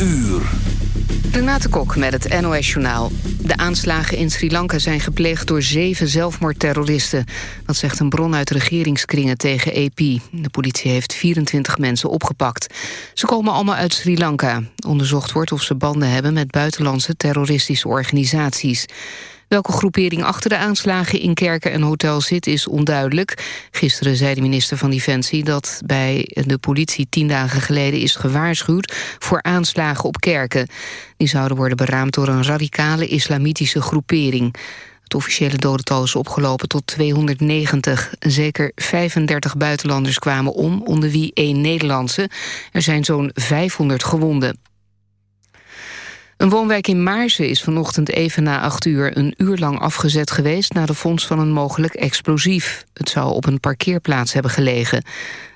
uur. Renate Kok met het NOS Journaal. De aanslagen in Sri Lanka zijn gepleegd door zeven zelfmoordterroristen. Dat zegt een bron uit regeringskringen tegen AP. De politie heeft 24 mensen opgepakt. Ze komen allemaal uit Sri Lanka. Onderzocht wordt of ze banden hebben met buitenlandse terroristische organisaties. Welke groepering achter de aanslagen in kerken en hotels zit is onduidelijk. Gisteren zei de minister van Defensie dat bij de politie tien dagen geleden is gewaarschuwd voor aanslagen op kerken. Die zouden worden beraamd door een radicale islamitische groepering. Het officiële dodental is opgelopen tot 290. Zeker 35 buitenlanders kwamen om, onder wie één Nederlandse. Er zijn zo'n 500 gewonden. Een woonwijk in Maarsen is vanochtend even na acht uur... een uur lang afgezet geweest na de vondst van een mogelijk explosief. Het zou op een parkeerplaats hebben gelegen.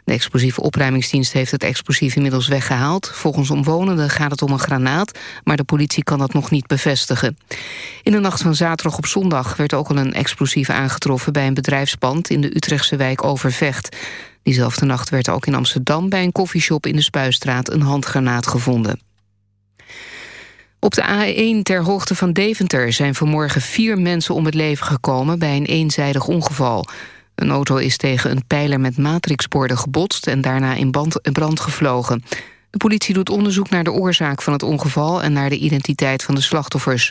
De explosieve opruimingsdienst heeft het explosief inmiddels weggehaald. Volgens omwonenden gaat het om een granaat... maar de politie kan dat nog niet bevestigen. In de nacht van zaterdag op zondag werd ook al een explosief aangetroffen... bij een bedrijfspand in de Utrechtse wijk Overvecht. Diezelfde nacht werd ook in Amsterdam bij een koffieshop in de Spuistraat... een handgranaat gevonden. Op de A1 ter hoogte van Deventer zijn vanmorgen vier mensen om het leven gekomen bij een eenzijdig ongeval. Een auto is tegen een pijler met matrixborden gebotst en daarna in brand gevlogen. De politie doet onderzoek naar de oorzaak van het ongeval en naar de identiteit van de slachtoffers.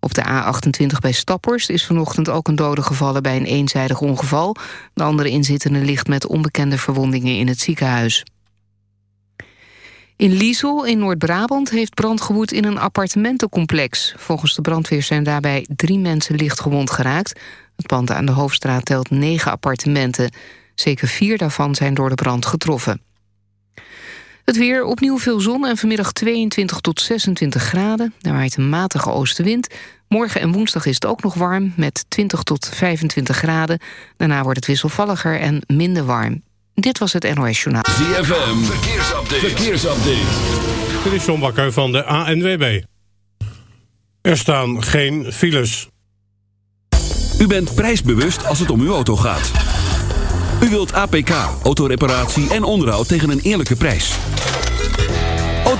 Op de A28 bij Staphorst is vanochtend ook een dode gevallen bij een eenzijdig ongeval. De andere inzittende ligt met onbekende verwondingen in het ziekenhuis. In Liesel in Noord-Brabant heeft brand gewoed in een appartementencomplex. Volgens de brandweer zijn daarbij drie mensen licht gewond geraakt. Het pand aan de Hoofdstraat telt negen appartementen. Zeker vier daarvan zijn door de brand getroffen. Het weer, opnieuw veel zon en vanmiddag 22 tot 26 graden. Daar waait een matige oostenwind. Morgen en woensdag is het ook nog warm met 20 tot 25 graden. Daarna wordt het wisselvalliger en minder warm. Dit was het NOS Journaal. ZFM, verkeersupdate. verkeersupdate. Dit is John Bakker van de ANWB. Er staan geen files. U bent prijsbewust als het om uw auto gaat. U wilt APK, autoreparatie en onderhoud tegen een eerlijke prijs.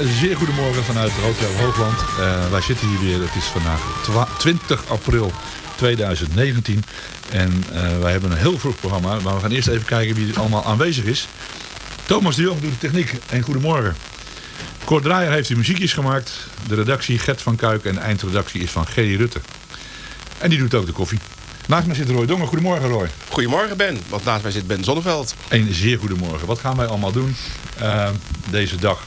Een zeer goedemorgen vanuit Hotel Hoogland. Eh, wij zitten hier weer, het is vandaag twa- 20 april 2019. En eh, wij hebben een heel vroeg programma, maar we gaan eerst even kijken wie er allemaal aanwezig is. Thomas de Jong doet de techniek en goedemorgen. Kort Draaier heeft de muziekjes gemaakt. De redactie Gert van Kuik en de eindredactie is van Gerry Rutte. En die doet ook de koffie. Naast mij zit Roy Dongen. Goedemorgen Roy. Goedemorgen Ben, want naast mij zit Ben Zonneveld. Een zeer goedemorgen. Wat gaan wij allemaal doen eh, deze dag?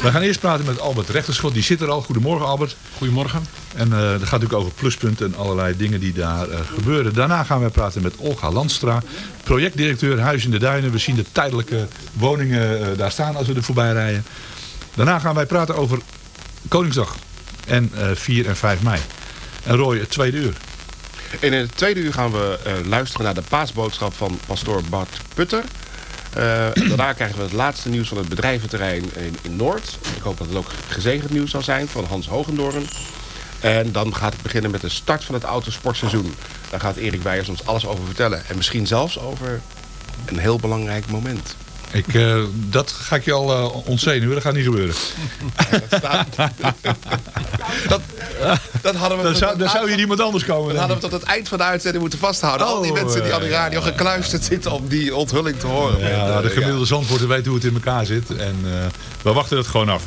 We gaan eerst praten met Albert Rechterschot. Die zit er al. Goedemorgen Albert. Goedemorgen. En eh dat gaat natuurlijk over pluspunten en allerlei dingen die daar eh, gebeuren. Daarna gaan wij praten met Olga Landstra. Projectdirecteur Huis in de Duinen. We zien de tijdelijke woningen eh, daar staan als we er voorbij rijden. Daarna gaan wij praten over Koningsdag. En eh 4 en 5 mei. En Roy, het tweede uur. In het tweede uur gaan we eh, luisteren naar de paasboodschap van pastoor Bart Putter. Eh, daarna krijgen we het laatste nieuws van het bedrijventerrein in, in Noord. Ik hoop dat het ook gezegend nieuws zal zijn van Hans Hogendoorn. En dan gaat het beginnen met de start van het autosportseizoen. Daar gaat Erik Weijers ons alles over vertellen. En misschien zelfs over een heel belangrijk moment. Ik, eh, dat ga ik je al uh, ontzenuwen. Dat gaat niet gebeuren. dat, dat hadden we Dan zou, dan zou hier iemand anders komen. Dat denk hadden we tot het eind van de uitzending moeten vasthouden. Al die Oh, mensen die aan de eh, radio gekluisterd zitten om die onthulling te horen. Ja, de gemiddelde zandvoorter weet hoe het in elkaar zit. En eh, we wachten het gewoon af.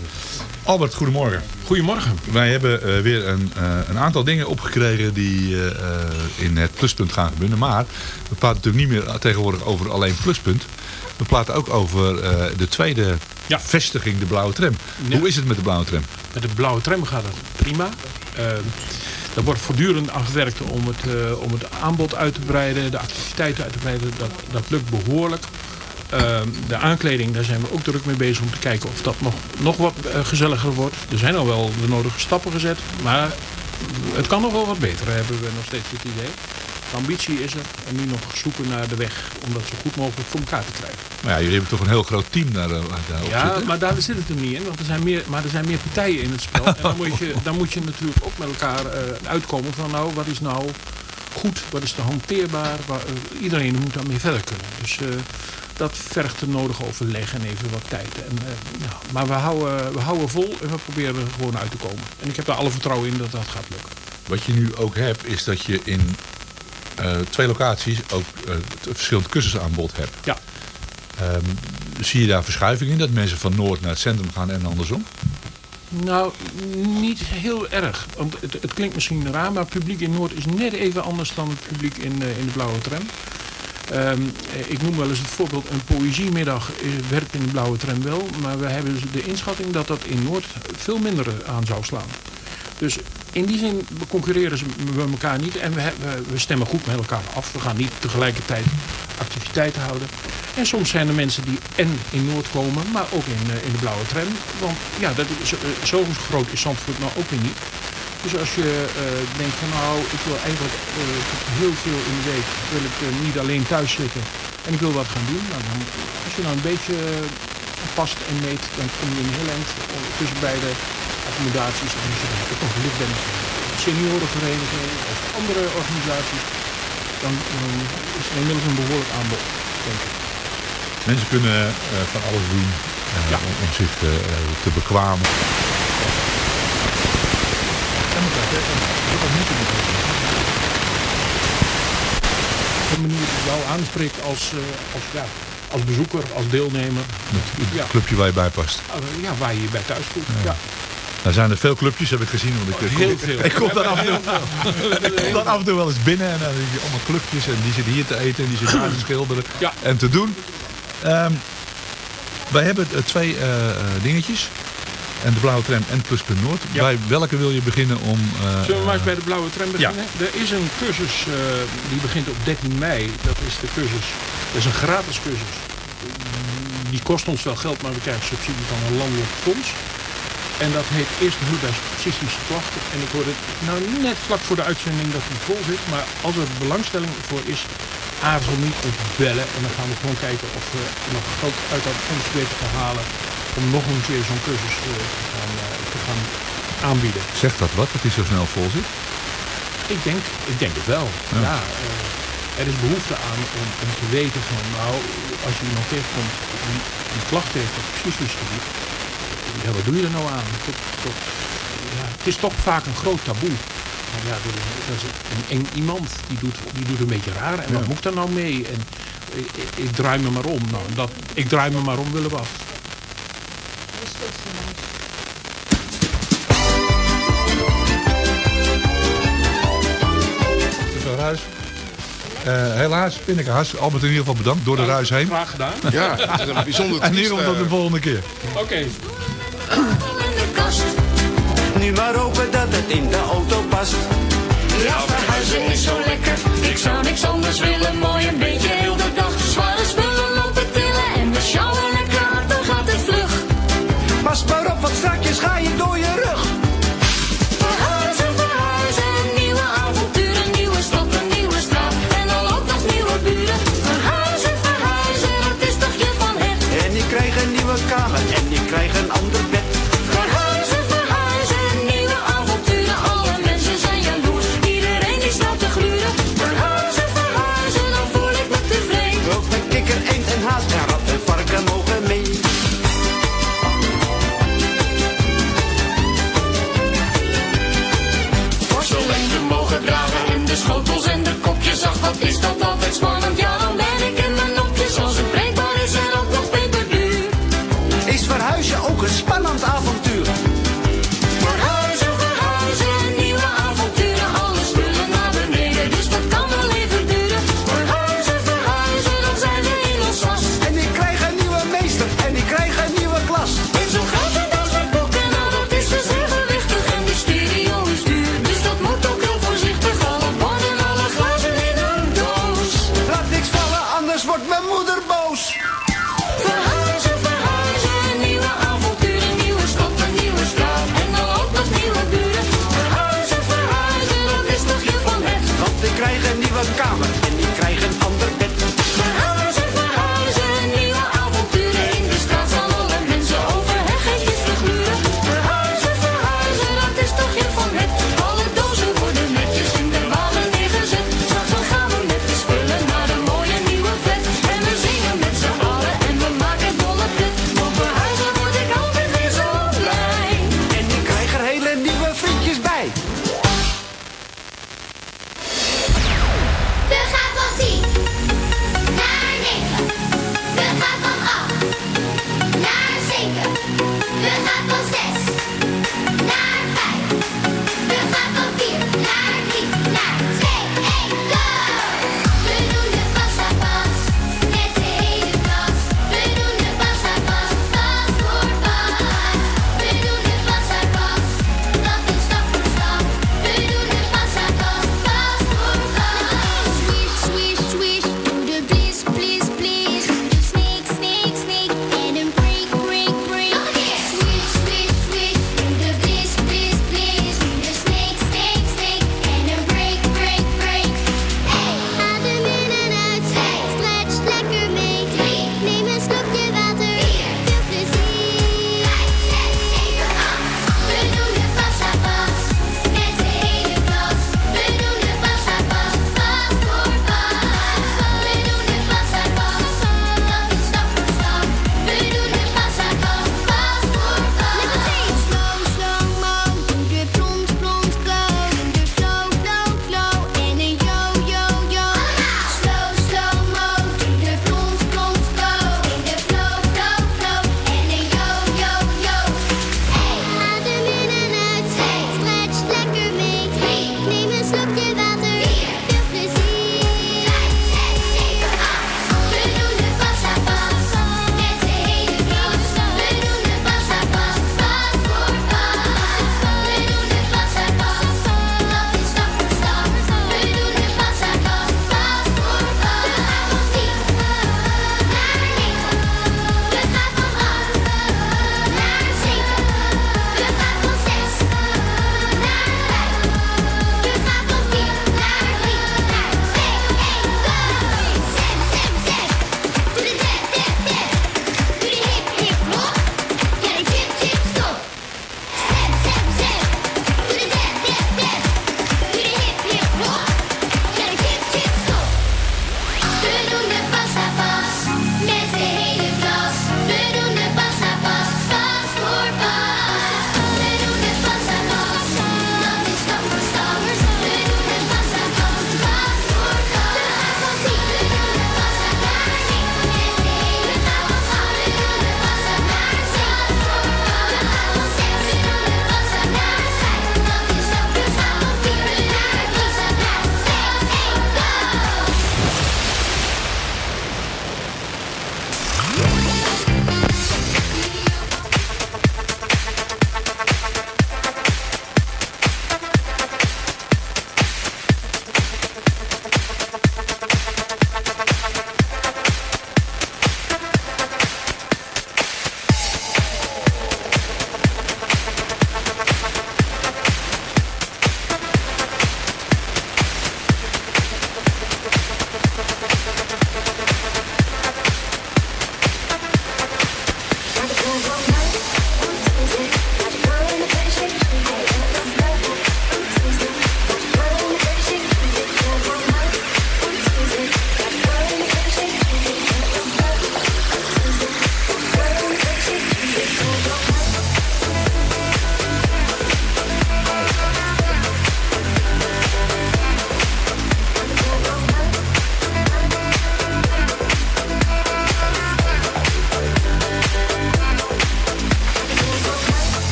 Albert, goedemorgen. Goedemorgen. Wij hebben eh, weer een, eh, een aantal dingen opgekregen die eh, in het pluspunt gaan gebeuren. Maar we praten natuurlijk niet meer tegenwoordig over alleen pluspunt. We praten ook over de tweede vestiging, de blauwe tram. Ja. Hoe is het met de blauwe tram? Met de blauwe tram gaat het prima. Uh, er wordt voortdurend aan gewerkt om het, om het aanbod uit te breiden, de activiteiten uit te breiden. Dat, dat lukt behoorlijk. Uh, de aankleding, daar zijn we ook druk mee bezig om te kijken of dat nog, nog wat uh, gezelliger wordt. Er zijn al wel de nodige stappen gezet, maar het kan nog wel wat beter, hebben we nog steeds het idee. De ambitie is er en nu nog zoeken naar de weg om dat zo goed mogelijk voor elkaar te krijgen. Maar ja, jullie hebben toch een heel groot team daar, daarop ja, zitten? maar daar zit het er niet in, want er zijn meer, maar er zijn meer partijen in het spel. en dan moet je, dan moet je natuurlijk ook met elkaar uh, uitkomen van nou, wat is nou goed, wat is te hanteerbaar. Waar, uh, iedereen moet daarmee verder kunnen. Dus uh, dat vergt de nodige overleg en even wat tijd. En, ja, maar we houden, we houden vol en we proberen er gewoon uit te komen. En ik heb daar alle vertrouwen in dat dat gaat lukken. Wat je nu ook hebt, is dat je in uh, twee locaties ook uh, verschillend cursusaanbod hebt. Ja. Um, zie je daar verschuiving in? Dat mensen van Noord naar het centrum gaan en andersom? Nou, niet heel erg. Want het, het klinkt misschien raar, maar het publiek in Noord is net even anders dan het publiek in, in de Blauwe Tram. Um, ik noem wel eens het voorbeeld, een poëziemiddag werkt in de Blauwe Tram wel. Maar we hebben de inschatting dat dat in Noord veel minder aan zou slaan. Dus in die zin concurreren ze we elkaar niet en we, we, stemmen goed met elkaar af. We gaan niet tegelijkertijd activiteiten houden. En soms zijn er mensen die en in Noord komen, maar ook in, in de blauwe tram. Want ja, dat is, zo groot is Zandvoort nou ook weer niet. Dus als je uh, denkt van nou, ik wil eigenlijk uh, heel veel in de week, wil ik uh, niet alleen thuis zitten en ik wil wat gaan doen. Nou, dan, als je nou een beetje past en meet, dan kom je een heel eind tussen beide accommodaties. En als je dan ook nog lid bent van seniorenvereniging of andere organisaties, dan, is er inmiddels een behoorlijk aanbod, denk ik. Mensen kunnen van alles doen ja. om, om, zich te bekwamen. De manier die jou aanspreekt als, als, ja, als bezoeker, als deelnemer. Het, het clubje waar je bij past. Ja, waar je je bij thuis voelt. Ja. ja. Nou zijn er veel clubjes, heb ik gezien. Want ik, heel kom, veel. Ik kom, dan af en, toe, ik kom dan af en toe wel eens binnen en dan zie je allemaal clubjes. En die zitten hier te eten en die zitten daar te schilderen ja. en te doen. Um, wij hebben uh, twee uh, dingetjes. En de Blauwe Tram en Pluspunt Noord. Ja. Bij welke wil je beginnen om... Uh, Zullen we maar eens bij de Blauwe Tram beginnen? Ja. Er is een cursus die begint op 13 mei. Dat is de cursus. Dat is een gratis cursus. Die kost ons wel geld, maar we krijgen subsidie van een landelijk fonds. En dat heet Eerste Hulp bij Psychische Klachten. En ik hoorde nou net vlak voor de uitzending dat die vol zit. Maar als er belangstelling voor is, aarzel niet om te bellen. En dan gaan we gewoon kijken of we nog geld uit dat fonds weten te halen. Om nog een keer zo'n cursus te, gaan, uh, te gaan aanbieden. Zegt dat wat, dat die zo snel vol zit? Ik denk, ik denk het wel. Ja. ja uh, er is behoefte aan om, om, te weten van, nou, als je iemand tegenkomt die, die klachten heeft op psychisch gebied, ja, wat doe je er nou aan? Tot, tot, ja, het is toch vaak een groot taboe. Maar ja, dat is- dat een eng iemand die doet, die doet een beetje raar. En wat moet ik daar nou mee? En ik, ik, ik draai me maar om. Nou, dat, ik draai me maar om willen we af. Ruis. Eh, helaas, Pinneke Has, Albert in ieder geval bedankt door de ruis heen. Graag gedaan. Ja, het is een bijzonder En triest, hierom tot de eh, volgende keer. Oké. Nu maar hopen dat het in de auto past. Ja, verhuizen is zo lekker. Ik zou niks anders willen. Mooi een beetje heel de dag. Zware spullen lopen tillen. En we sjouwen lekker hard, dan gaat het vlug. Pas maar op, want strakjes ga je door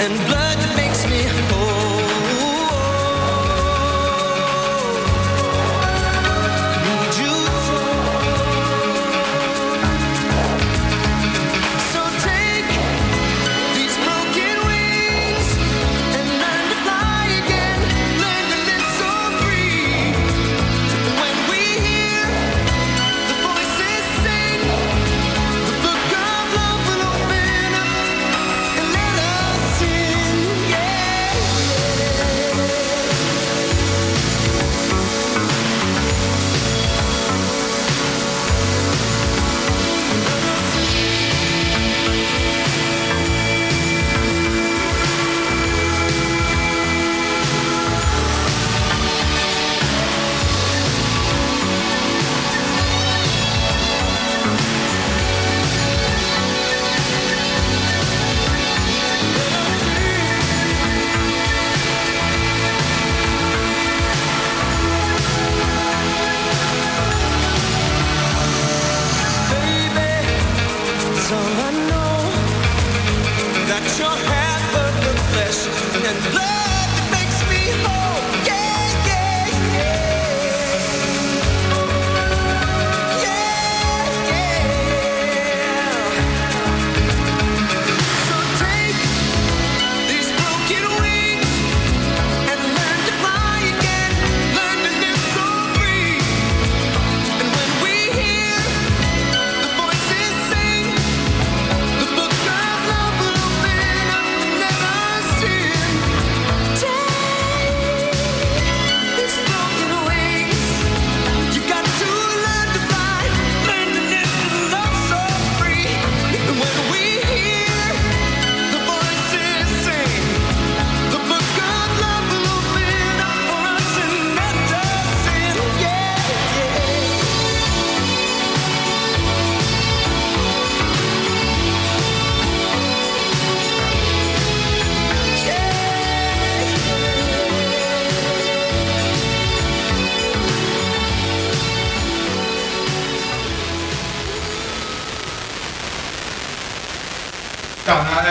and blood.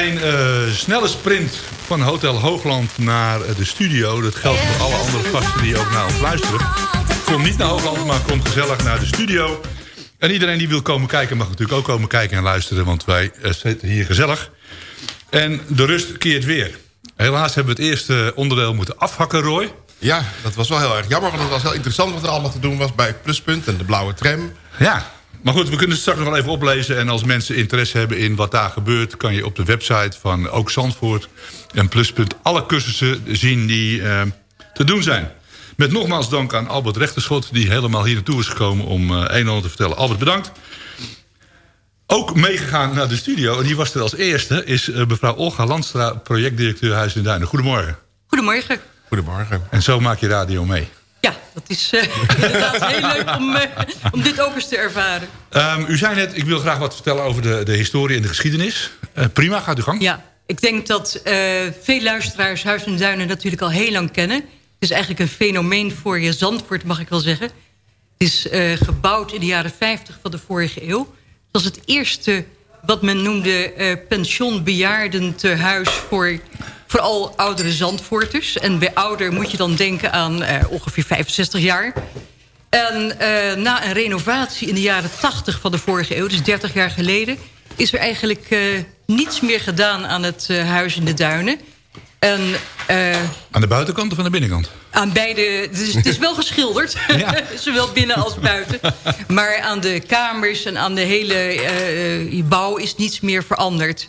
Een eh, snelle sprint van Hotel Hoogland naar eh, de studio. Dat geldt voor alle andere gasten die ook naar ons luisteren. Kom niet naar Hoogland, maar kom gezellig naar de studio. En iedereen die wil komen kijken mag natuurlijk ook komen kijken en luisteren. Want wij eh, zitten hier gezellig. En de rust keert weer. Helaas hebben we het eerste onderdeel moeten afhakken, Roy. Ja, dat was wel heel erg jammer, want het was heel interessant wat er allemaal te doen was bij het Pluspunt en de blauwe tram. Ja, maar goed, we kunnen het straks nog wel even oplezen. En als mensen interesse hebben in wat daar gebeurt... kan je op de website van Ook Zandvoort en Pluspunt... alle cursussen zien die eh, te doen zijn. Met nogmaals dank aan Albert Rechterschot... die helemaal hier naartoe is gekomen om eh, een en ander te vertellen. Albert, bedankt. Ook meegegaan naar de studio, en die was er als eerste... is eh, mevrouw Olga Landstra, projectdirecteur Huis in Duinen. Goedemorgen. Goedemorgen. Goedemorgen. En zo maak je radio mee. Ja, dat is eh, inderdaad heel leuk om, eh, om dit ook eens te ervaren. Ehm, u zei net, ik wil graag wat vertellen over de, de historie en de geschiedenis. Eh, prima, gaat u gang. Ja, ik denk dat veel luisteraars Huis en Duinen natuurlijk al heel lang kennen. Het is eigenlijk een fenomeen voor je Zandvoort, mag ik wel zeggen. Het is gebouwd in de jaren 50 van de vorige eeuw. Het was het eerste wat men noemde eh pensionbejaardentehuis voor vooral oudere Zandvoorters. En bij ouder moet je dan denken aan eh, ongeveer 65 jaar. En eh, na een renovatie in de jaren 80 van de vorige eeuw, dus 30 jaar geleden... is er eigenlijk eh, niets meer gedaan aan het huis in de duinen. En Aan de buitenkant of aan de binnenkant? aan beide, dus het is wel geschilderd, zowel binnen als buiten. Maar aan de kamers en aan de hele bouw is niets meer veranderd.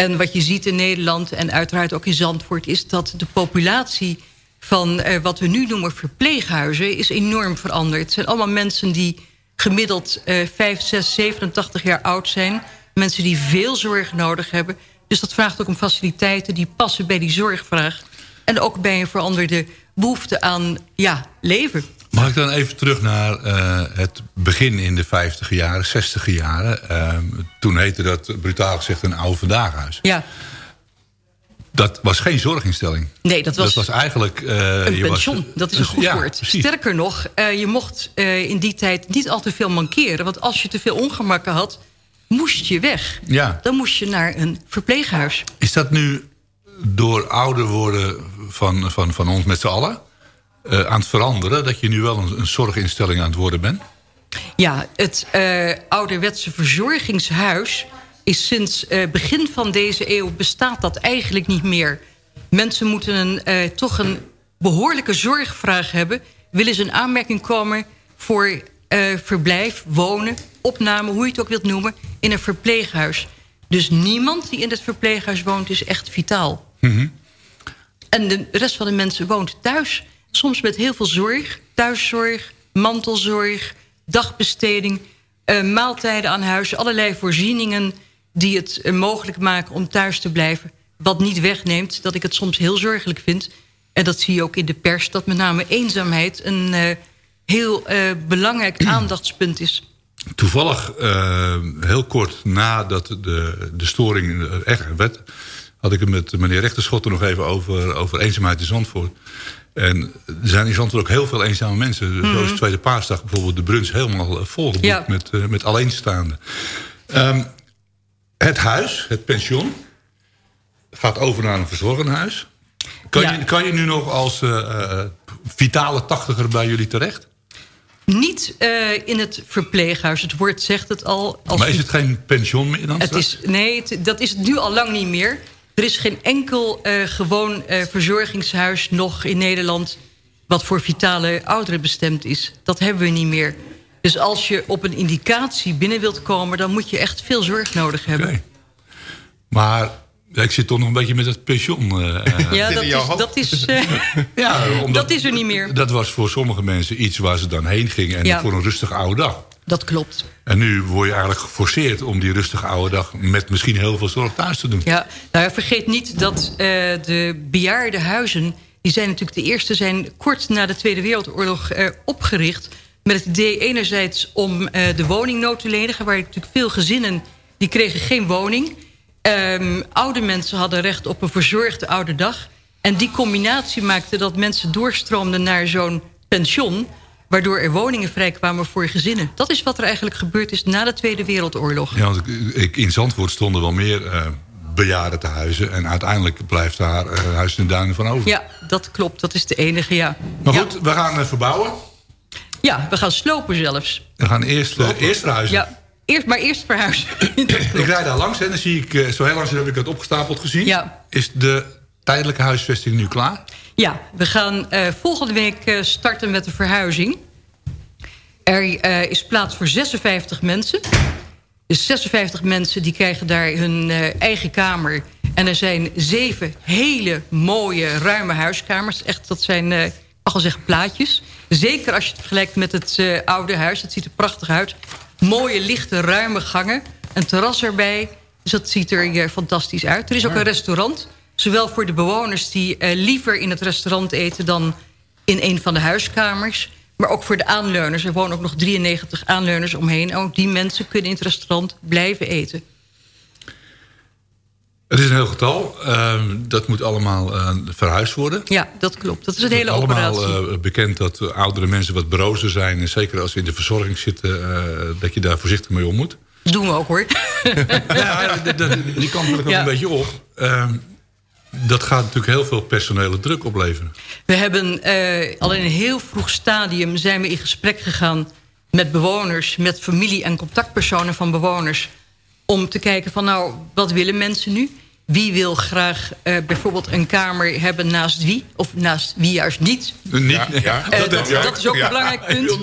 En wat je ziet in Nederland en uiteraard ook in Zandvoort... is dat de populatie van eh, wat we nu noemen verpleeghuizen... is enorm veranderd. Het zijn allemaal mensen die gemiddeld eh 5, 6, 87 jaar oud zijn. Mensen die veel zorg nodig hebben. Dus dat vraagt ook om faciliteiten die passen bij die zorgvraag. En ook bij een veranderde behoefte aan ja, leven. Mag ik dan even terug naar eh, het begin in de 50 jaren, 60 jaren. Ehm, toen heette dat brutaal gezegd een oude vandaaghuis. Ja, Dat was geen zorginstelling. nee, dat was, dat was eigenlijk... eh, een je was- pension. dat is een goed Ja, woord. precies. Sterker nog, eh, je mocht in die tijd niet al te veel mankeren. Want als je te veel ongemakken had, moest je weg. Ja. Dan moest je naar een verpleeghuis. Is dat nu door ouder worden van, van, van ons met z'n allen... eh, aan het veranderen, dat je nu wel een, een zorginstelling aan het worden bent? Ja, het eh, ouderwetse verzorgingshuis is sinds eh, begin van deze eeuw bestaat dat eigenlijk niet meer. Mensen moeten een, toch een behoorlijke zorgvraag hebben. Willen ze in aanmerking komen voor verblijf, wonen, opname, hoe je het ook wilt noemen, in een verpleeghuis. Dus niemand die in het verpleeghuis woont is echt vitaal. En de rest van de mensen woont thuis. Soms met heel veel zorg. Thuiszorg, mantelzorg, dagbesteding... eh, maaltijden aan huis, allerlei voorzieningen... die het eh, mogelijk maken om thuis te blijven. Wat niet wegneemt dat ik het soms heel zorgelijk vind. En dat zie je ook in de pers... dat met name eenzaamheid een eh, heel belangrijk aandachtspunt is. Toevallig, heel kort nadat de, de storing echt werd... had ik het met meneer Rechterschot er nog even over, over eenzaamheid in Zandvoort. En er zijn in Zandvoort ook heel veel eenzame mensen. Mhm. Zoals Tweede Paasdag bijvoorbeeld de bruns helemaal eh, volgeboekt Ja. met, eh, met alleenstaanden. Ehm, het huis, het pension, gaat over naar een verzorgenhuis. Kan, Ja. je, kan je nu nog als eh, vitale tachtiger bij jullie terecht? Niet in het verpleeghuis. Het woord zegt het al. Als maar is het geen pension meer dan Het straks? is, nee, het- dat is het nu al lang niet meer. Er is geen enkel eh, gewoon eh, verzorgingshuis nog in Nederland... wat voor vitale ouderen bestemd is. Dat hebben we niet meer. Dus als je op een indicatie binnen wilt komen... dan moet je echt veel zorg nodig hebben. Maar ja, ik zit toch nog een beetje met het pensioen. eh, eh. Ja, dat is, dat, is, ja, omdat, dat is er niet meer. dat was voor sommige mensen iets waar ze dan heen gingen... en Ja. voor een rustige oude dag. Dat klopt. En nu word je eigenlijk geforceerd om die rustige oude dag... met misschien heel veel zorg thuis te doen. Ja, nou ja, vergeet niet dat eh, de bejaardenhuizen... die zijn natuurlijk de eerste zijn kort na de Tweede Wereldoorlog eh, opgericht... met het idee enerzijds om eh, de woningnood te lenigen... waar natuurlijk veel gezinnen die kregen geen woning. Ehm, oude mensen hadden recht op een verzorgde oude dag. En die combinatie maakte dat mensen doorstroomden naar zo'n pension... waardoor er woningen vrijkwamen voor gezinnen. Dat is wat er eigenlijk gebeurd is na de Tweede Wereldoorlog. Ja, want ik, ik- in Zandvoort stonden wel meer eh, bejaardentehuizen. En uiteindelijk blijft daar uh, Huis in de Duinen van over. Ja, dat klopt. Dat is de enige, ja. Maar goed, we gaan uh, verbouwen. Ja, we gaan slopen zelfs. We gaan eerst, uh, eerst verhuizen. Ja, eerst, maar eerst verhuizen. ik rijd daar langs en dan zie ik, zo heel langs heb ik het opgestapeld gezien. Ja. Is de tijdelijke huisvesting nu klaar? Ja, we gaan volgende week starten met de verhuizing. Er is plaats voor 56 mensen. Dus 56 mensen die krijgen daar hun uh, eigen kamer. En er zijn zeven hele mooie, ruime huiskamers. Echt, dat zijn, ik mag wel zeggen, plaatjes. Zeker als je het vergelijkt met het oude huis. Het ziet er prachtig uit. Mooie, lichte, ruime gangen. Een terras erbij. Dus dat ziet er fantastisch uit. Er is ook een restaurant. Zowel voor de bewoners die liever in het restaurant eten... dan in een van de huiskamers... Maar ook voor de aanleuners. Er wonen ook nog 93 aanleuners omheen. Ook die mensen kunnen in het restaurant blijven eten. Het is een heel getal. Uh, dat moet allemaal uh, verhuisd worden. Ja, dat klopt. Dat is een hele allemaal, operatie. allemaal uh, bekend dat oudere mensen wat brozer zijn. En zeker als ze in de verzorging zitten... Dat je daar voorzichtig mee om moet. Dat doen we ook hoor. ja, die kant wil ik ook ja. een beetje op. Dat gaat natuurlijk heel veel personele druk opleveren. We hebben uh, al in een heel vroeg stadium zijn we in gesprek gegaan met bewoners, met familie en contactpersonen van bewoners. Om te kijken van nou, wat willen mensen nu? Wie wil graag uh, bijvoorbeeld een kamer hebben naast wie? Of naast wie juist niet? Niet, ja, ja. Uh, dat, dat, dat, is ook een belangrijk punt.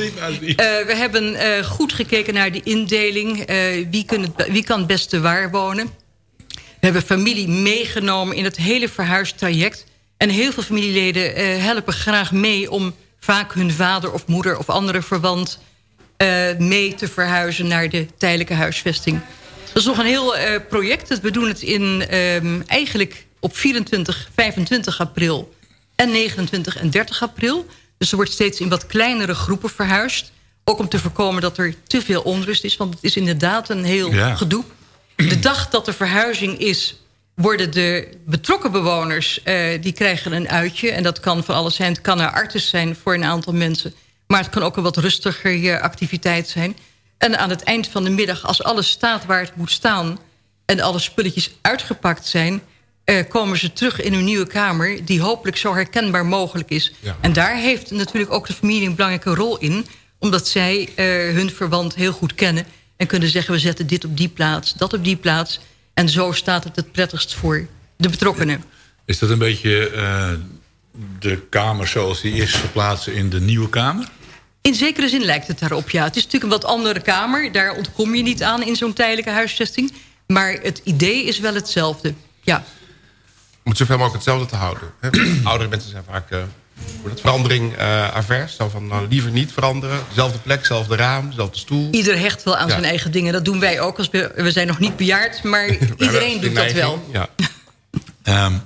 we hebben goed gekeken naar de indeling. wie, wie kan het beste waar wonen? We hebben familie meegenomen in het hele verhuistraject. En heel veel familieleden uh, helpen graag mee... om vaak hun vader of moeder of andere verwant... Uh, mee te verhuizen naar de tijdelijke huisvesting. Dat is nog een heel uh, project. We doen het in, um, eigenlijk op 24, 25 april en 29 en 30 april. Dus er wordt steeds in wat kleinere groepen verhuisd. Ook om te voorkomen dat er te veel onrust is. Want het is inderdaad een heel ja. gedoe. De dag dat de verhuizing is, worden de betrokken bewoners... Uh, die krijgen een uitje. En dat kan van alles zijn. Het kan een artis zijn voor een aantal mensen. Maar het kan ook een wat rustiger uh, activiteit zijn. En aan het eind van de middag, als alles staat waar het moet staan... en alle spulletjes uitgepakt zijn... Uh, komen ze terug in hun nieuwe kamer... die hopelijk zo herkenbaar mogelijk is. Ja. En daar heeft natuurlijk ook de familie een belangrijke rol in... omdat zij hun verwant heel goed kennen en kunnen zeggen we zetten dit op die plaats, dat op die plaats. En zo staat het het prettigst voor de betrokkenen. Is dat een beetje uh, de kamer zoals die is verplaatsen in de nieuwe kamer? In zekere zin lijkt het daarop, ja. Het is natuurlijk een wat andere kamer. Daar ontkom je niet aan in zo'n tijdelijke huisvesting. Maar het idee is wel hetzelfde, ja. Om het zoveel mogelijk hetzelfde te houden. Oudere mensen zijn vaak... Uh verandering uh, avers. Zo van nou, liever niet veranderen. Dezelfde plek, dezelfde raam, dezelfde stoel. Ieder hecht wel aan ja. zijn eigen dingen. Dat doen wij ook. Als we, we zijn nog niet bejaard, maar iedereen doet dat wel. Ja. um,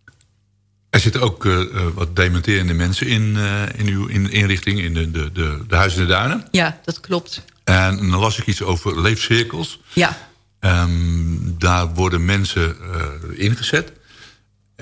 er zitten ook uh, wat dementerende mensen in, uh, in uw in inrichting, in de, de, de, de Huizen in de Duinen. Ja, dat klopt. En dan las ik iets over leefcirkels. Ja. Um, daar worden mensen ingezet.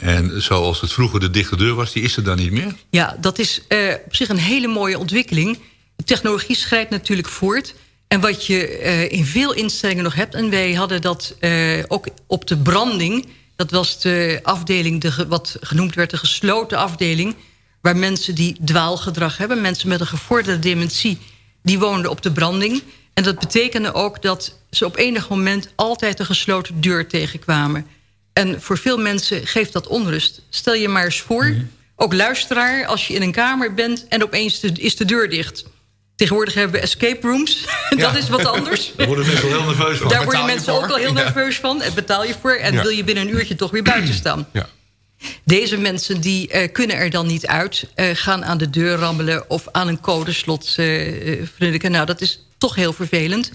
En zoals het vroeger de dichte deur was, die is er dan niet meer? Ja, dat is uh, op zich een hele mooie ontwikkeling. De technologie schrijdt natuurlijk voort. En wat je uh, in veel instellingen nog hebt... en wij hadden dat uh, ook op de branding... dat was de afdeling, de, wat genoemd werd de gesloten afdeling... waar mensen die dwaalgedrag hebben... mensen met een gevorderde dementie, die woonden op de branding... En dat betekende ook dat ze op enig moment altijd een gesloten deur tegenkwamen... En voor veel mensen geeft dat onrust. Stel je maar eens voor, mm. ook luisteraar... als je in een kamer bent en opeens de, is de deur dicht. Tegenwoordig hebben we escape rooms. dat ja. is wat anders. Daar worden mensen heel nerveus van. Daar worden mensen ook al heel nerveus ja. van. En betaal je voor. En ja. wil je binnen een uurtje toch weer buiten staan. Deze mensen die uh, kunnen er dan niet uit. Uh, gaan aan de deur rammelen of aan een codeslot uh, Nou, dat is toch heel vervelend.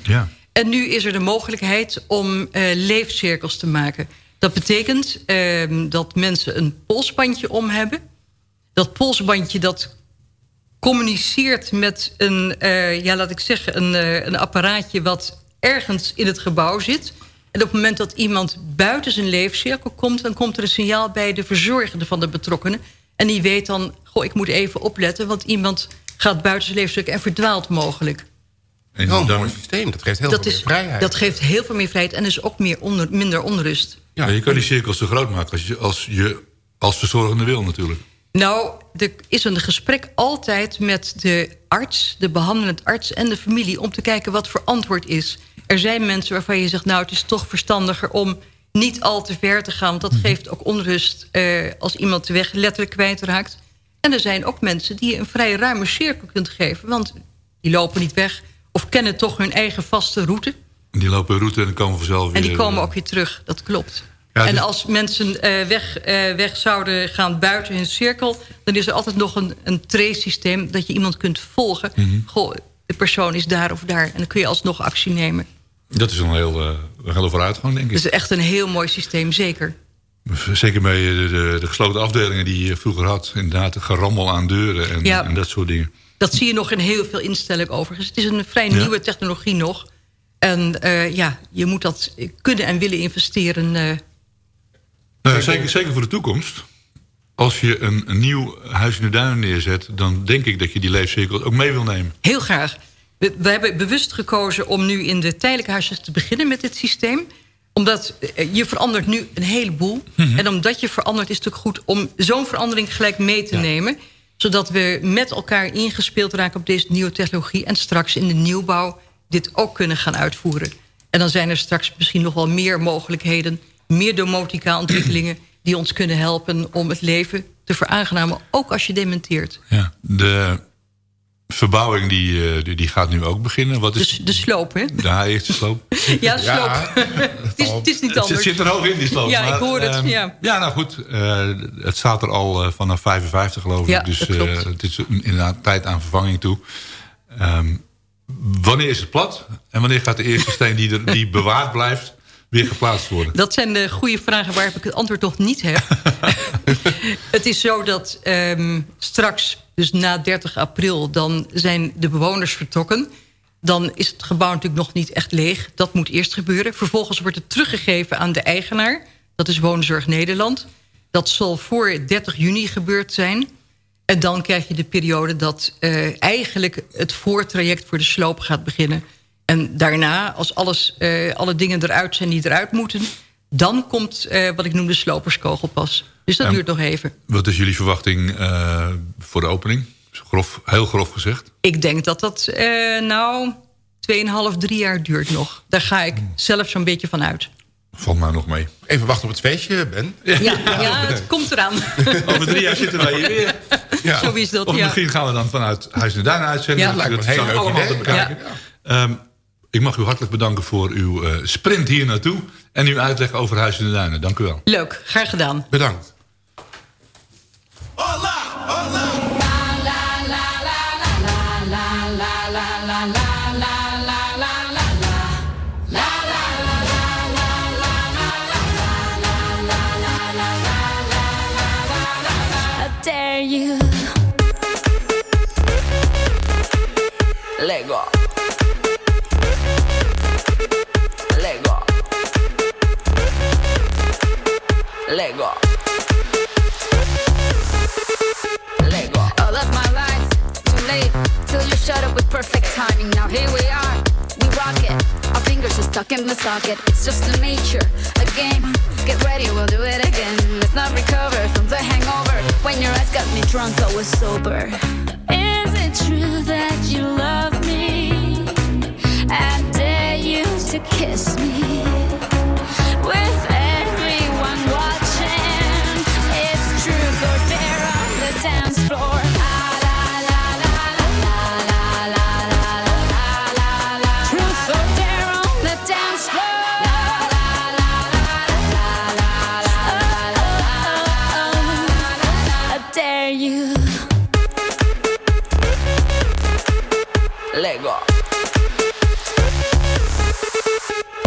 En nu is er de mogelijkheid om leefcirkels te maken... Dat betekent uh, dat mensen een polsbandje om hebben. Dat polsbandje dat communiceert met een, uh, ja, laat ik zeggen, een, uh, een apparaatje wat ergens in het gebouw zit. En op het moment dat iemand buiten zijn leefcirkel komt... dan komt er een signaal bij de verzorgende van de betrokkenen. En die weet dan, goh, ik moet even opletten... want iemand gaat buiten zijn leefcirkel en verdwaalt mogelijk. En oh, een mooi systeem, dat geeft heel dat veel is, meer vrijheid. Dat geeft heel veel meer vrijheid en is ook meer onder, minder onrust. Ja, je kan die cirkels zo groot maken als je als, je als verzorgende wil natuurlijk. Nou, er is een gesprek altijd met de arts, de behandelend arts en de familie... om te kijken wat voor antwoord is. Er zijn mensen waarvan je zegt, nou, het is toch verstandiger om niet al te ver te gaan. Want dat geeft ook onrust eh, als iemand de weg letterlijk kwijtraakt. En er zijn ook mensen die je een vrij ruime cirkel kunt geven. Want die lopen niet weg of kennen toch hun eigen vaste route. Die lopen route en komen vanzelf weer... En die komen ook weer terug, dat klopt. Ja, en dus- als mensen eh, weg, eh, weg zouden gaan buiten hun cirkel... dan is er altijd nog een, een trace-systeem dat je iemand kunt volgen. Mhm. Goh, de persoon is daar of daar. En dan kun je alsnog actie nemen. Dat is een heel, eh, een hele vooruitgang, denk ik. Dus echt een heel mooi systeem, zeker. Zeker bij de, de, de gesloten afdelingen die je vroeger had. Inderdaad, gerammel aan deuren en, Ja. en dat soort dingen. Dat zie je nog in heel veel instellingen overigens. Het is een vrij Ja. nieuwe technologie nog. En eh, ja, je moet dat kunnen en willen investeren. eh. Nou, zeker, zeker voor de toekomst. Als je een, een nieuw huis in de duinen neerzet... dan denk ik dat je die leefcirkel ook mee wil nemen. Heel graag. We, we hebben bewust gekozen om nu in de tijdelijke huisjes te beginnen met dit systeem. Omdat eh, je verandert nu een heleboel. Mhm. En omdat je verandert is het ook goed om zo'n verandering gelijk mee te nemen. Zodat we met elkaar ingespeeld raken op deze nieuwe technologie. En straks in de nieuwbouw dit ook kunnen gaan uitvoeren. En dan zijn er straks misschien nog wel meer mogelijkheden. Meer domotica ontwikkelingen die ons kunnen helpen om het leven te veraangenamen. Ook als je dementeert. Ja. De verbouwing die, eh, die, die gaat nu ook beginnen. Wat is De, de sloop, hè? de eerste sloop? Ja, sloop. het, is, het is niet Het anders. zit, zit er hoog in, die sloop. Ja, ik hoor het. ehm, ja. Ja, nou goed. eh, het staat er al eh, vanaf 55 geloof Ja, ik. Dus klopt. eh, het is inderdaad tijd aan vervanging toe. Ehm, wanneer is het plat? En wanneer gaat de eerste steen die, er, die bewaard blijft... weer geplaatst worden? Dat zijn de goede vragen waar ik het antwoord nog niet heb. het is zo dat ehm, straks, dus na 30 april... dan zijn de bewoners vertrokken. Dan is het gebouw natuurlijk nog niet echt leeg. Dat moet eerst gebeuren. Vervolgens wordt het teruggegeven aan de eigenaar. Dat is Woonzorg Nederland. Dat zal voor 30 juni gebeurd zijn. En dan krijg je de periode dat eh, eigenlijk het voortraject voor de sloop gaat beginnen. En daarna, als alles, eh, alle dingen eruit zijn die eruit moeten... dan komt eh, wat ik noem de sloperskogelpas. Dus dat En- duurt nog even. Wat is jullie verwachting voor de opening? Grof, heel grof gezegd. Ik denk dat dat nou 2,5, 3 jaar duurt nog. Daar ga ik zelf zo'n beetje van uit. Valt mij nog mee. Even wachten op het feestje, Ben. Ja, ja het komt eraan. Over drie jaar zitten wij hier weer. Ja. Zo is dat, Of ja. misschien gaan we dan vanuit Huis in de Duinen uitzenden. Ja. Dus Lijkt me dat een heel leuk allemaal idee. te bekijken. Ehm, ik mag u hartelijk bedanken voor uw eh, sprint hier naartoe... en uw uitleg over Huis in de Duinen. Dank u wel. Leuk, graag gedaan. Bedankt. How shut up with perfect timing. Now here we are, we rock it. Our fingers are stuck in the socket. It's just a nature, a game. Get ready, we'll do it again. Let's not recover from the hangover. When your eyes got me drunk, I was sober. Is it true that you love me? I dare you to kiss me. With everyone watching, it's truth or dare on the dance floor. Dare you. Lego.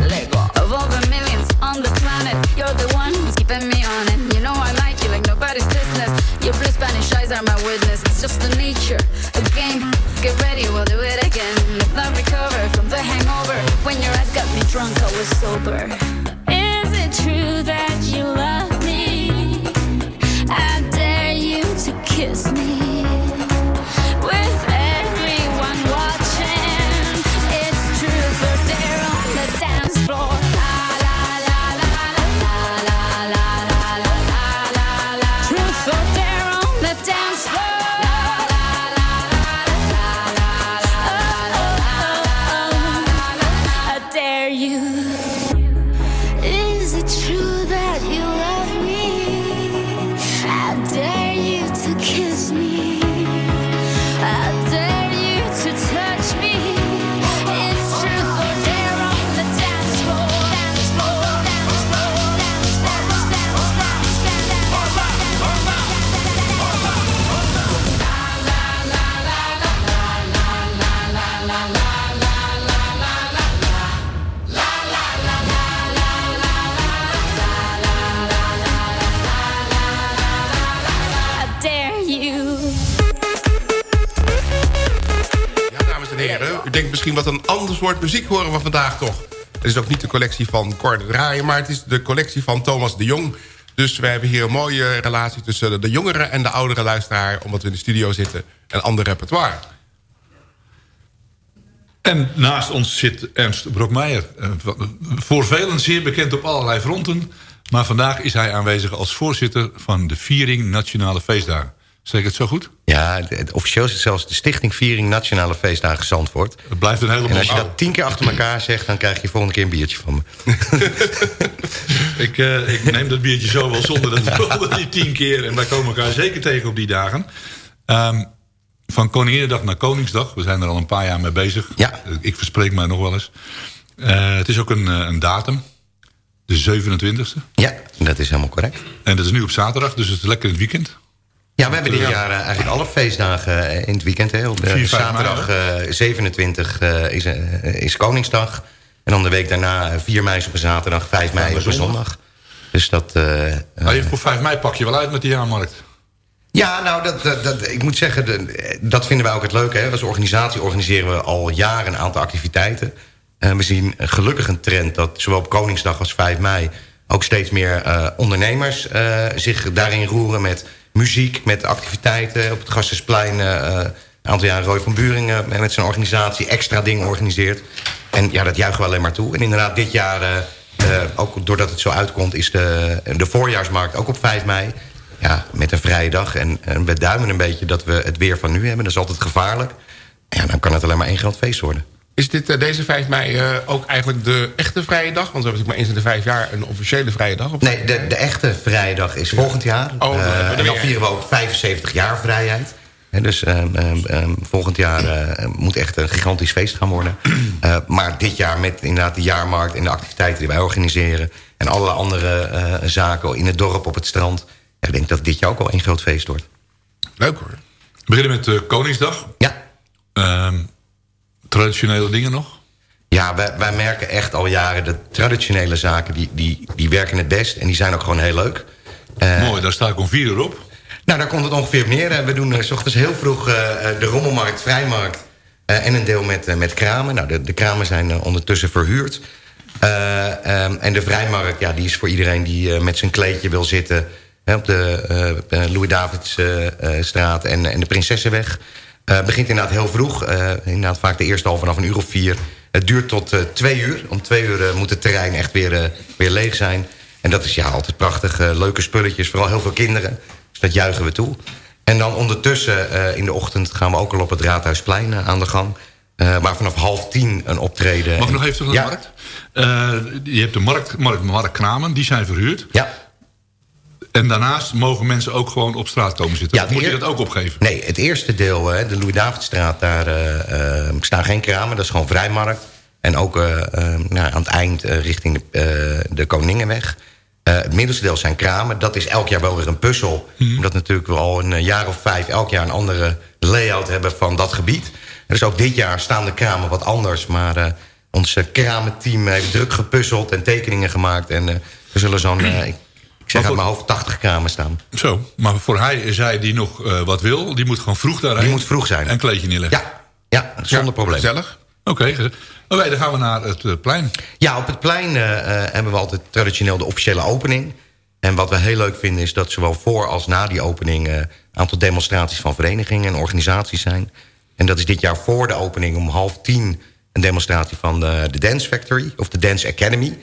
Lego. Of all the millions on the planet, you're the one who's keeping me on it. You know I like you like nobody's business. Your blue Spanish eyes are my witness. It's just the nature, a game. Get ready, we'll do it again. Let's not recover from the hangover. When your eyes got me drunk, I was sober. Is it true that you love me? I to kiss me. Wat een ander soort muziek horen we vandaag toch. Het is ook niet de collectie van Cor Draaien... maar het is de collectie van Thomas de Jong. Dus we hebben hier een mooie relatie tussen de jongere en de oudere luisteraar... omdat we in de studio zitten, een ander repertoire. En naast ons zit Ernst Brokmeijer. Eh, Voor velen zeer bekend op allerlei fronten. Maar vandaag is hij aanwezig als voorzitter van de Viering Nationale Feestdagen. Zeg ik het zo goed? Ja, officieel is het zelfs de Stichting Viering Nationale Feestdagen Zandvoort. Het blijft een hele En als je dat tien keer achter elkaar zegt... dan krijg je volgende keer een biertje van me. Ik, eh, ik neem dat biertje zo wel zonder dat die tien keer. En wij komen elkaar zeker tegen op die dagen. Ehm, van Koninginnedag naar Koningsdag. We zijn er al een paar jaar mee bezig. Ja. Ik verspreek mij nog wel eens. Eh, het is ook een, eh, een datum. De 27e. Ja, dat is helemaal correct. En dat is nu op zaterdag, dus het is lekker in het weekend. Ja, we hebben dit jaar eigenlijk alle feestdagen eh, in het weekend. Hè. Op de 4, 5 zaterdag eh, 27 eh, is, eh, is Koningsdag. En dan de week daarna eh, 4 mei is op een zaterdag, 5 mei op een zondag. Dus dat... Maar je, voor 5 mei pak je wel uit met die jaarmarkt. Ja, nou, dat, dat, dat- ik moet zeggen, dat vinden wij ook het leuke. Hè. Als organisatie organiseren we al jaren een aantal activiteiten. En we zien gelukkig een trend dat zowel op Koningsdag als 5 mei... ook steeds meer ondernemers zich daarin roeren met muziek, met activiteiten. Op het Gasthuisplein eh, een aantal jaren Roy van Buringen met zijn organisatie extra dingen organiseert. En ja, dat juichen we alleen maar toe. En inderdaad, dit jaar, eh, eh, ook doordat het zo uitkomt... is de, de voorjaarsmarkt ook op 5 mei ja, met een vrije dag. En, en we duimen een beetje dat we het weer van nu hebben. Dat is altijd gevaarlijk. Ja, dan kan het alleen maar één groot feest worden. Is dit eh, deze 5 mei eh, ook eigenlijk de echte vrije dag? Want we hebben natuurlijk maar eens in de vijf jaar een officiële vrije dag. Op Nee, de, de echte vrije dag is volgend jaar. Oh, Eh, en dan vieren we ook 75 jaar vrijheid. En dus ehm, ehm, ehm, volgend jaar moet echt een gigantisch feest gaan worden. Maar dit jaar met inderdaad de jaarmarkt en de activiteiten die wij organiseren... en alle andere zaken in het dorp, op het strand... Ik denk dat dit jaar ook wel één groot feest wordt. Leuk hoor. We beginnen met Koningsdag. Ja. Traditionele dingen nog? Ja, wij, wij merken echt al jaren dat traditionele zaken... Die, die, die werken het best en die zijn ook gewoon heel leuk. Eh, Mooi, daar sta ik om vier uur op. Nou, daar komt het ongeveer op neer. We doen eh, s ochtends heel vroeg eh, de rommelmarkt, vrijmarkt... en een deel met, met kramen. Nou, de, de kramen zijn ondertussen verhuurd. Eh, ehm, en de vrijmarkt, ja, die is voor iedereen die met zijn kleedje wil zitten... hè, op de eh, Louis-Davids-straat en, en de Prinsessenweg. Eh, begint inderdaad heel vroeg. Eh, inderdaad vaak de eerste al vanaf een uur of vier. Het duurt tot eh, twee uur. Om twee uur moet het terrein echt weer, weer leeg zijn. En dat is ja, altijd prachtig. Leuke spulletjes, vooral heel veel kinderen. Dus dat juichen we toe. En dan ondertussen in de ochtend gaan we ook al op het Raadhuisplein aan de gang. Waar vanaf half tien een optreden... Mag ik nog even terug naar Ja. de markt? Je hebt de markt, markt, markt Kramen, die zijn verhuurd. Ja. En daarnaast mogen mensen ook gewoon op straat komen zitten. Ja, moet je dat ook opgeven? Nee, het eerste deel, hè, de Louis-Davidstraat, daar eh, eh, staan geen kramen. Dat is gewoon vrijmarkt. En ook eh, nou, aan het eind richting de, de Koningenweg. Het middelste deel zijn kramen. Dat is elk jaar wel weer een puzzel. Omdat natuurlijk we al een jaar of vijf elk jaar een andere layout hebben van dat gebied. Dus ook dit jaar staan de kramen wat anders. Maar ons kramenteam heeft druk gepuzzeld en tekeningen gemaakt. En er zullen zo'n, ik, zeg uit mijn hoofd, 80 kramen staan. Zo, maar voor hij is hij die nog eh, wat wil, die moet gewoon vroeg daarheen. Die moet vroeg zijn. En een kleedje neerleggen. Ja, ja zonder probleem. Gezellig. Oké, oké, dan gaan we naar het eh, plein. Ja, op het plein eh, hebben we altijd traditioneel de officiële opening. En wat we heel leuk vinden is dat zowel voor als na die opening... een aantal demonstraties van verenigingen en organisaties zijn. En dat is dit jaar voor de opening om half tien... een demonstratie van de, de Dance Factory of de Dance Academy.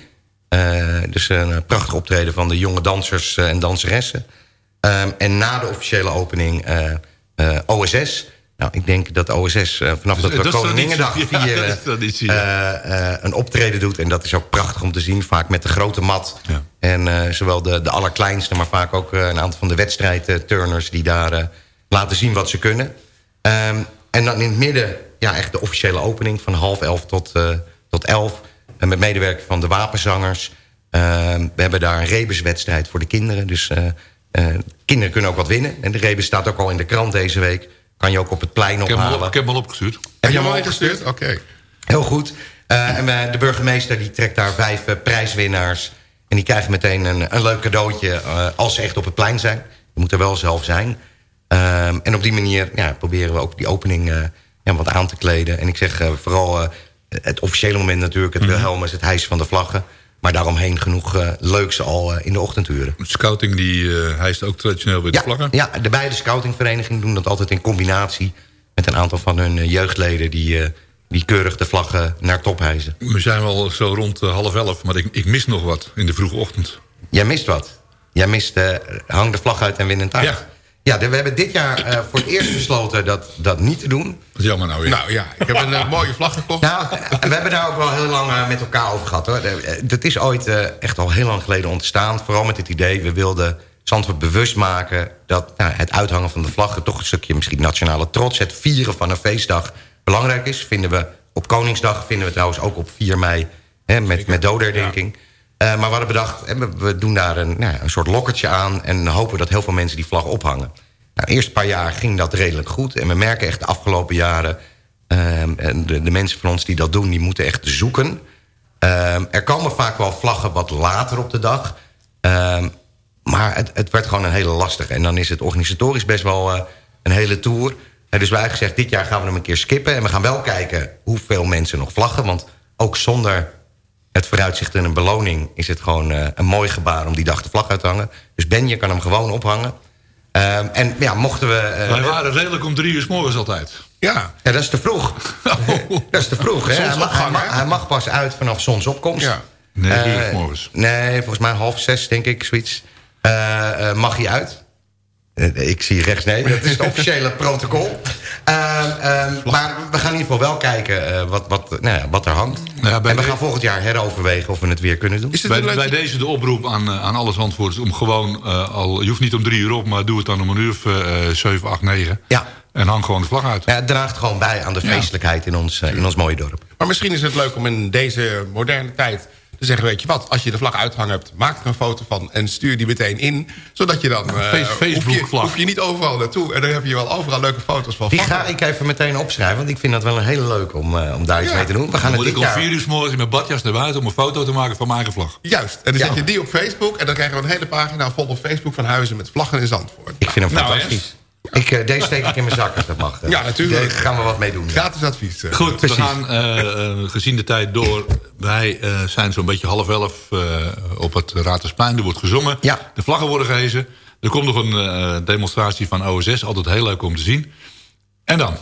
Eh, dus een prachtig optreden van de jonge dansers eh, en danseressen. Ehm, en na de officiële opening eh, eh, OSS... Nou, ik denk dat OSS eh, vanaf dat we Dat traditie. Ja, vieren... ja. eh, eh, een optreden doet. En dat is ook prachtig om te zien. Vaak met de grote mat. En eh, zowel de, de allerkleinste, maar vaak ook eh, een aantal van de wedstrijdturners... die daar eh, laten zien wat ze kunnen. Ehm, en dan in het midden, ja, echt de officiële opening... van half elf tot, eh, tot elf. Met medewerking van de wapenzangers. Ehm, we hebben daar een rebuswedstrijd voor de kinderen. Dus eh, eh, kinderen kunnen ook wat winnen. En de rebus staat ook al in de krant deze week. Kan je ook op het plein Ik heb, ophalen. ik heb hem al opgestuurd. Heb je hem al ingestuurd? Oké. Heel goed. Eh, en eh, de burgemeester die trekt daar vijf eh, prijswinnaars. En die krijgen meteen een, een leuk cadeautje eh, als ze echt op het plein zijn. Je moet er wel zelf zijn. Ehm, en op die manier ja, proberen we ook die opening eh, ja, wat aan te kleden. En ik zeg eh, vooral eh, het officiële moment natuurlijk... het Wilhelmus, het hijsen van de vlaggen. Maar daaromheen genoeg eh, leuks al eh, in de ochtenduren. Scouting die eh hijst ook traditioneel weer de Ja, vlaggen. ja, de beide scoutingverenigingen doen dat altijd in combinatie... met een aantal van hun jeugdleden... die, die keurig de vlaggen naar top hijsen. We zijn wel zo rond half elf, maar ik, ik mis nog wat in de vroege ochtend. Jij mist wat. Jij mist hang de vlag uit en win een taart. Ja. Ja, we hebben dit jaar eh, voor het eerst besloten dat, dat niet te doen. Dat is jammer nou weer. Nou ja, ik heb een eh, mooie vlag gekocht. Nou, we hebben daar ook wel heel lang eh, met elkaar over gehad. hoor. Dat is ooit echt al heel lang geleden ontstaan. Vooral met het idee, we wilden Zandvoort bewust maken... dat nou, het uithangen van de vlaggen toch een stukje misschien nationale trots... het vieren van een feestdag belangrijk is. Vinden we op Koningsdag, vinden we trouwens ook op 4 mei... Hè, met, met dodenherdenking. Eh, maar we hadden bedacht, hè, we, doen daar een, nou, een soort lokkertje aan... en hopen dat heel veel mensen die vlag ophangen. Nou, eerst een paar jaar ging dat redelijk goed. En we merken echt de afgelopen jaren... ehm, de, de mensen van ons die dat doen, die moeten echt zoeken. Ehm, er komen vaak wel vlaggen wat later op de dag. Ehm, maar het, het werd gewoon een hele lastige. En dan is het organisatorisch best wel eh, een hele tour. Dus wij hebben gezegd, dit jaar gaan we hem een keer skippen. En we gaan wel kijken hoeveel mensen nog vlaggen. Want ook zonder het vooruitzicht en een beloning... is het gewoon eh, een mooi gebaar om die dag de vlag uit te hangen. Dus Ben, je kan hem gewoon ophangen. Ehm, en ja, mochten we... eh, Wij waren redelijk om drie uur s morgens altijd. Ja. ja, dat is te vroeg. dat is te vroeg, hè? Hij mag, hij, mag, hij mag pas uit vanaf zonsopkomst. Ja. Negen uur 's morgens. Nee, volgens mij half zes, denk ik, zoiets. Mag hij uit? Eh, ik zie rechts nee, dat is het officiële protocol. Ehm, ehm, maar we gaan in ieder geval wel kijken eh, wat, wat, nou ja, wat er hangt. Ja, bij en we de- gaan volgend jaar heroverwegen of we het weer kunnen doen. Bij, bij deze de oproep aan, eh, aan alle Zandvoorters om gewoon eh, al... Je hoeft niet om drie uur op, maar doe het dan om een uur of eh, zeven, acht, negen. Ja. En hang gewoon de vlag uit. Ja, het draagt gewoon bij aan de feestelijkheid in ons, in ons mooie dorp. Maar misschien is het leuk om in deze moderne tijd zeggen... weet je wat, als je de vlag uithangen hebt, maak er een foto van... en stuur die meteen in, zodat je dan... eh, hoef, je, Facebook-vlag. hoef je niet overal naartoe. En dan heb je wel overal leuke foto's van Die ga ik even meteen opschrijven, want ik vind dat wel een hele leuke om, eh, om daar iets Ja. mee te doen. We gaan Dan het moet ik dit om jaar... vier uur s morgens in mijn badjas naar buiten... om een foto te maken van mijn eigen vlag. Juist, en dan Ja. zet je die op Facebook... en dan krijgen we een hele pagina vol op Facebook van Huizen met vlaggen in Zandvoort. Ik vind hem Nou, fantastisch. Ik, eh, deze steek ik in mijn zak als dat mag. Ja, natuurlijk. Daar gaan we wat mee doen. Gratis advies. eh. Goed, Precies. we gaan eh, eh, gezien de tijd door. Wij eh, zijn zo'n beetje half elf eh, op het Raadhuisplein. Er wordt gezongen. Ja. De vlaggen worden gehezen. Er komt nog een eh, demonstratie van OSS. Altijd heel leuk om te zien. En dan?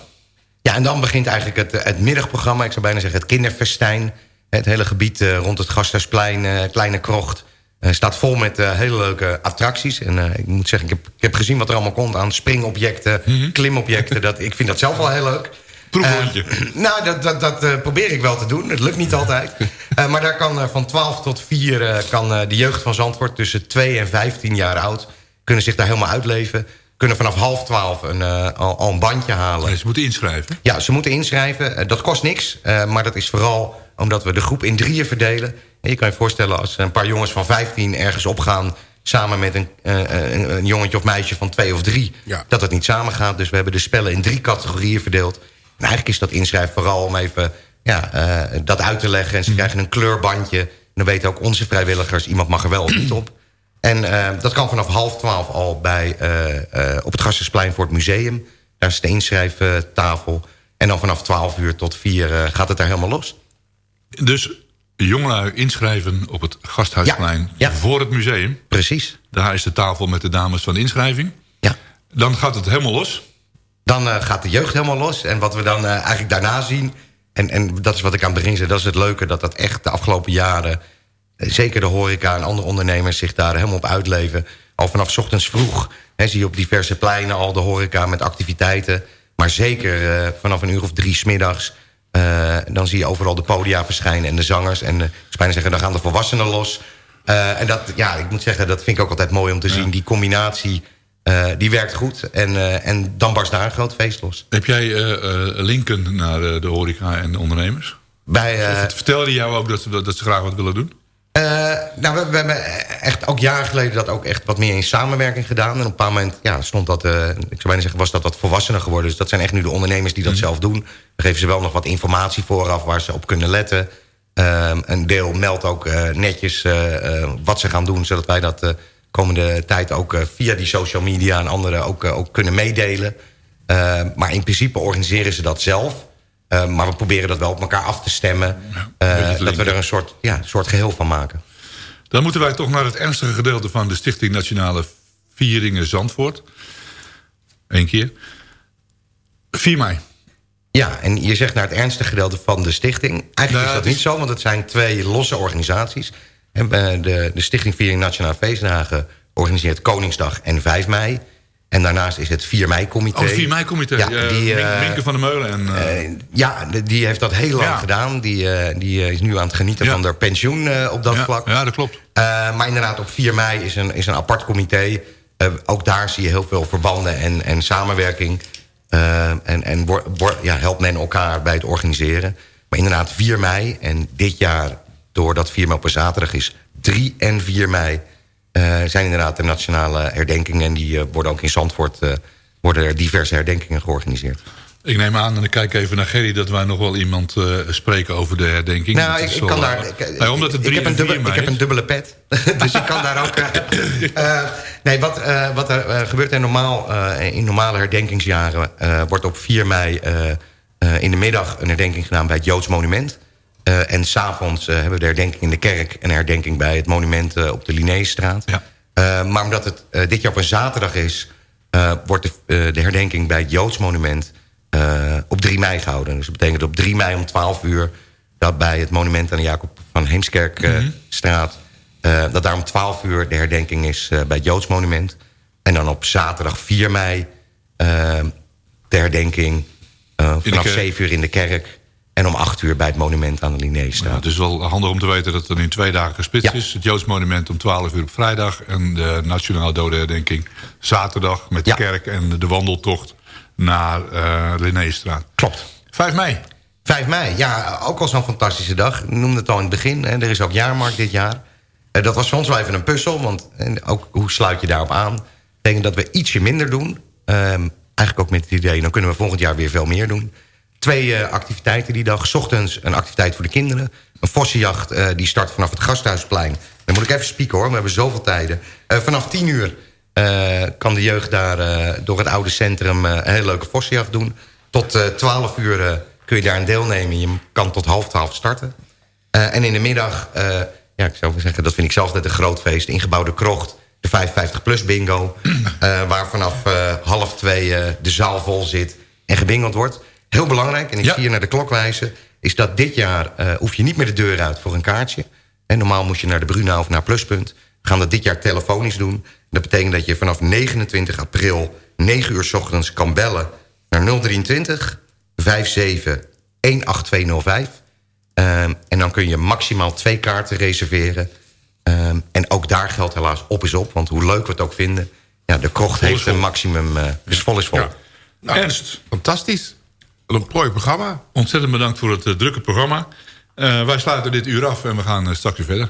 Ja, en dan begint eigenlijk het, het middagprogramma. Ik zou bijna zeggen het kinderfestijn. Het hele gebied eh, rond het Gasthuisplein, eh, Kleine Krocht... staat vol met eh, hele leuke attracties. En eh, ik moet zeggen, ik heb, ik heb gezien wat er allemaal komt... aan springobjecten, klimobjecten. Dat, ik vind dat zelf wel heel leuk. Proefrondje. Eh, nou, dat, dat, dat probeer ik wel te doen. Het lukt niet altijd. Maar daar kan van 12 tot 4 eh, kan de jeugd van Zandvoort... tussen 2 en 15 jaar oud... kunnen zich daar helemaal uitleven. Kunnen vanaf half 12 een, eh, al, al een bandje halen. Nee, ze moeten inschrijven. Ja, ze moeten inschrijven. Dat kost niks. maar dat is vooral omdat we de groep in drieën verdelen. En je kan je voorstellen als een paar jongens van 15 ergens opgaan... samen met een, eh, een, een jongetje of meisje van twee of drie... Ja. dat het niet samen gaat. Dus we hebben de spellen in drie categorieën verdeeld. En eigenlijk is dat inschrijven vooral om even ja, eh, dat uit te leggen. En ze krijgen een kleurbandje. En dan weten ook onze vrijwilligers... iemand mag er wel of niet op. En eh, dat kan vanaf half twaalf al bij, eh, eh, op het Gasthuisplein voor het museum. Daar is de inschrijftafel. En dan vanaf 12 uur tot 4 eh, gaat het daar helemaal los. Dus jongelui inschrijven op het Gasthuisplein voor het museum. Precies. Daar is de tafel met de dames van de inschrijving. Ja. Dan gaat het helemaal los. Dan eh, gaat de jeugd helemaal los. En wat we dan eh, eigenlijk daarna zien... En, en dat is wat ik aan het begin zei, dat is het leuke... dat dat echt de afgelopen jaren... eh, zeker de horeca en andere ondernemers zich daar helemaal op uitleven. Al vanaf ochtends vroeg hè, zie je op diverse pleinen al de horeca met activiteiten. Maar zeker vanaf een uur of drie smiddags... eh dan zie je overal de podia verschijnen en de zangers. En eh, ik bijna zeggen, dan gaan de volwassenen los. Eh, en dat, ja, ik moet zeggen, dat vind ik ook altijd mooi om te zien. Die combinatie, die werkt goed. En, en dan barst daar een groot feest los. Heb jij linken naar de horeca en de ondernemers? Bij, vertelde jou ook dat ze, dat ze graag wat willen doen? Eh, nou, we, we hebben echt ook jaren geleden dat ook echt wat meer in samenwerking gedaan. En op een bepaald moment ja, stond dat, eh, ik zou bijna zeggen, was dat wat volwassener geworden. Dus dat zijn echt nu de ondernemers die dat zelf doen. We geven ze wel nog wat informatie vooraf waar ze op kunnen letten. Ehm, een deel meldt ook eh, netjes wat ze gaan doen, zodat wij dat de komende tijd ook via die social media en anderen ook, ook kunnen meedelen. Eh, maar in principe organiseren ze dat zelf. Eh, maar we proberen dat wel op elkaar af te stemmen. eh, dat we er een soort, ja, soort geheel van maken. Dan moeten wij toch naar het ernstige gedeelte van de Stichting Nationale Vieringen Zandvoort. Eén keer. 4 mei. Ja, en je zegt naar het ernstige gedeelte van de stichting. Eigenlijk Nou, is dat het niet zo, want het zijn twee losse organisaties. En eh, de, de Stichting Viering Nationale Feestdagen organiseert Koningsdag en 5 mei. En daarnaast is het 4 mei-comité. Oh, het 4 mei-comité. Ja, Eh, die, eh, van der Meulen. En, eh, ja, die heeft dat heel lang Ja. gedaan. Die, die is nu aan het genieten van haar pensioen op dat vlak. Ja, dat klopt. Maar inderdaad, op 4 mei is een, is een apart comité. Ook daar zie je heel veel verbanden en, en samenwerking. En en ja, helpt men elkaar bij het organiseren. Maar inderdaad, 4 mei. En dit jaar, doordat 4 mei op een zaterdag is... 3 en 4 mei zijn inderdaad de nationale herdenkingen. En die eh, worden ook in Zandvoort... eh, worden er diverse herdenkingen georganiseerd. ik neem aan, en ik kijk even naar Gerry... dat wij nog wel iemand eh, spreken over de herdenking. Nou, ik, kan eh, daar. Ik, nee, omdat het ik 3 heb en een 4 dubbele, ik heb een dubbele pet. dus ik kan daar ook. eh, eh, nee, wat, eh, wat er eh, gebeurt er normaal eh, in normale herdenkingsjaren eh, wordt op 4 mei eh, eh, in de middag een herdenking gedaan bij het Joods Monument. Eh, en s'avonds uh, hebben we de herdenking in de kerk en herdenking bij het monument uh, op de Linnéestraat. Ja. Maar omdat het dit jaar op een zaterdag is, wordt de, de, herdenking bij het Joods Monument op 3 mei gehouden. Dus dat betekent dat op 3 mei om 12 uur dat bij het monument aan de Jacob van Heemskerkstraat... Mm -hmm. dat daar om 12 uur de herdenking is bij het Joods Monument. En dan op zaterdag 4 mei de herdenking vanaf 7 uur in de kerk... En om acht uur bij het monument aan de Linnéestraat. Ja, het is wel handig om te weten dat het in twee dagen gesplitst ja. is. Het Joods monument om 12 uur op vrijdag. En de Nationale Dodenherdenking zaterdag met de kerk en de wandeltocht naar uh, Linnéestraat. Klopt. 5 mei. 5 mei, ja, ook al zo'n fantastische dag. Ik noemde het al in het begin. Hè. Er is ook jaarmarkt dit jaar. Uh, dat was voor ons wel even een puzzel. Want en ook hoe sluit je daarop aan? Ik denk dat we ietsje minder doen. Um, eigenlijk ook met het idee, dan kunnen we volgend jaar weer veel meer doen. Twee uh, activiteiten die dag. S ochtends een activiteit voor de kinderen. Een vossenjacht uh, die start vanaf het Gasthuisplein. Dan moet ik even spieken hoor, we hebben zoveel tijden. Uh, vanaf 10 uur kan de jeugd daar door het oude centrum een hele leuke vossenjacht doen. Tot 12 uur kun je daar aan deelnemen. Je kan tot half 12 starten. en in de middag, ja, ik zou zeggen, dat vind ik zelf net een groot feest. Ingebouwde krocht, de 55 plus bingo. waar vanaf half twee de zaal vol zit en gebingeld wordt. Heel belangrijk, en ik ja. zie je naar de klok wijzen... is dat dit jaar uh, hoef je niet meer de deur uit voor een kaartje. En normaal moet je naar de Bruna of naar Pluspunt. We gaan dat dit jaar telefonisch doen. Dat betekent dat je vanaf 29 april 9 uur s ochtends kan bellen... naar 023 57 18205. Um, en dan kun je maximaal twee kaarten reserveren. Um, en ook daar geldt helaas op is op. Want hoe leuk we het ook vinden... Ja, de krocht vol heeft een maximum, uh, dus vol is vol. Ja. Nou, Ernst. Fantastisch. Een prooi programma. Ontzettend bedankt voor het uh, drukke programma. Uh, wij sluiten dit uur af en we gaan uh, straks verder.